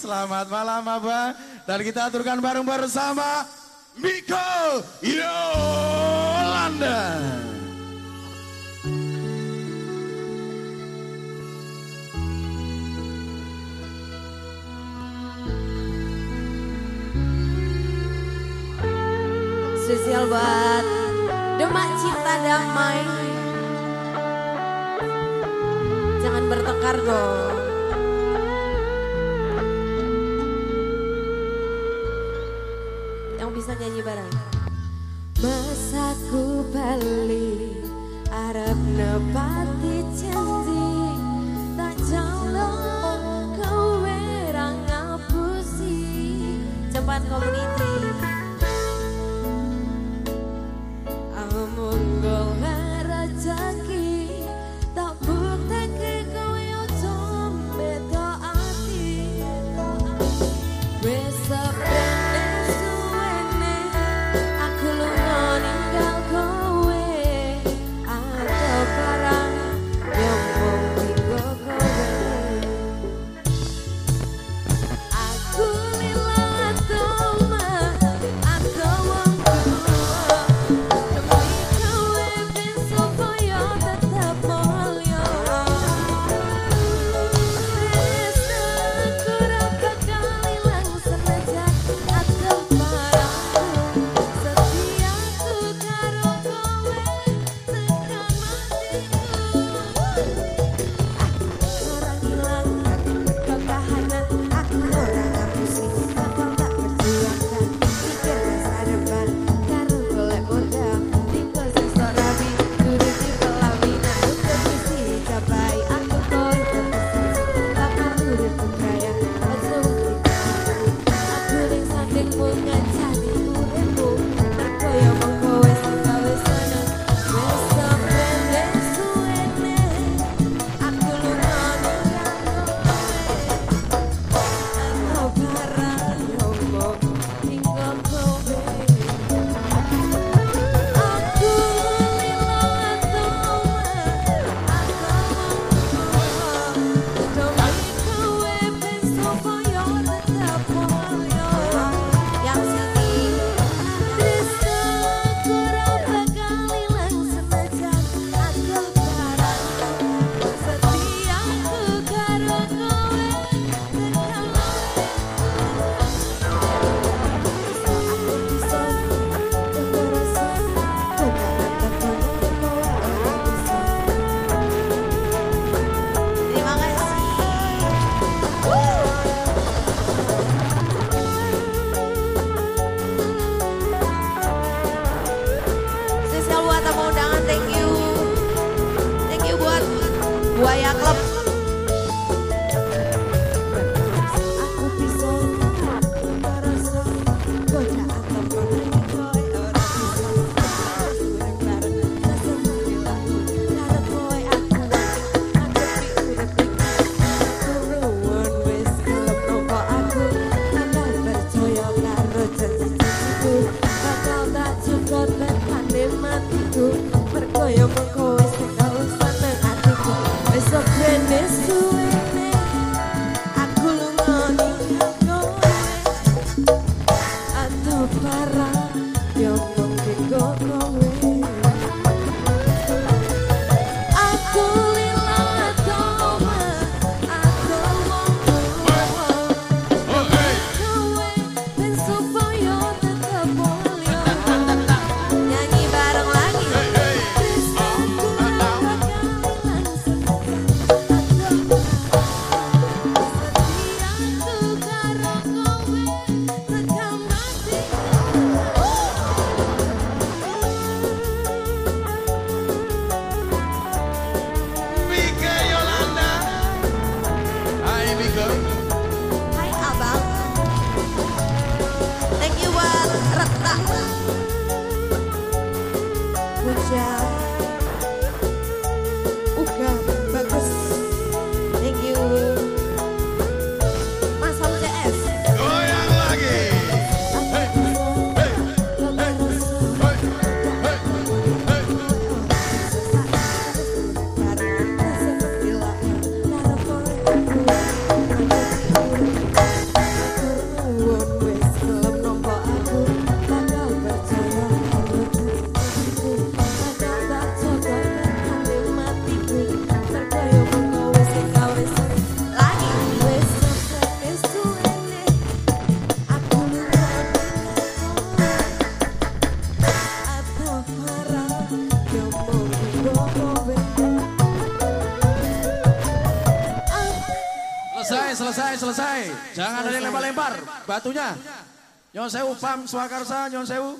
Selamat malam Abang. Dan kita aturkan bareng-bareng sama Miko Yolanda. Spesial buat Demak Cinta Damai. Jangan bertengkar dong. Yang bisa nyanyi bareng. Masaku bali Arab nepati janji Buaya Klub Selesai, selesai, selesai. Jangan ada yang lempar-lempar batunya. Nyon sewu, pam, swakarsa, nyon sewu.